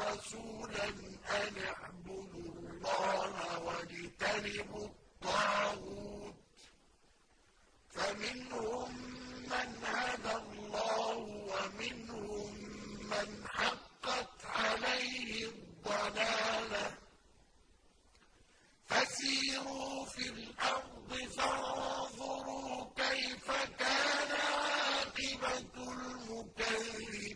رسولا أن اعبدوا الله واجتنبوا الطاغوت فمنهم من هدى الله ومنهم من حقت عليه الضلالة. فسيروا في الأرض فانظروا كيف كان عاقبة المكذبين.